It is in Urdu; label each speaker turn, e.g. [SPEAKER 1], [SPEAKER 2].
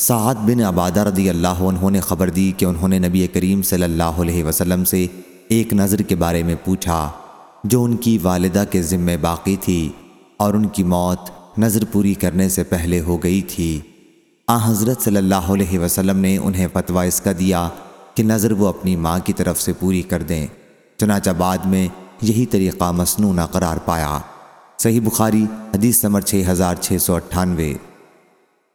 [SPEAKER 1] سعد بن عبادہ رضی اللہ عنہ نے خبر دی کہ انہوں نے نبی کریم صلی اللہ علیہ وسلم سے ایک نظر کے بارے میں پوچھا، جو ان کی والدہ کے ذمے باقی تھی اور ان کی موت نظر پوری کرنے سے پہلے ہو گئی تھی۔ آ، حضرت صلی اللہ علیہ وسلم نے انہیں فتویٰ اس کا دیا کہ نظر وہ اپنی ماں کی طرف سے پوری کر دیں۔ چنانچہ بعد میں یہی طریقہ مصنوعہ قرار پایا۔ صحیح بخاری، حدیث نمبر 6698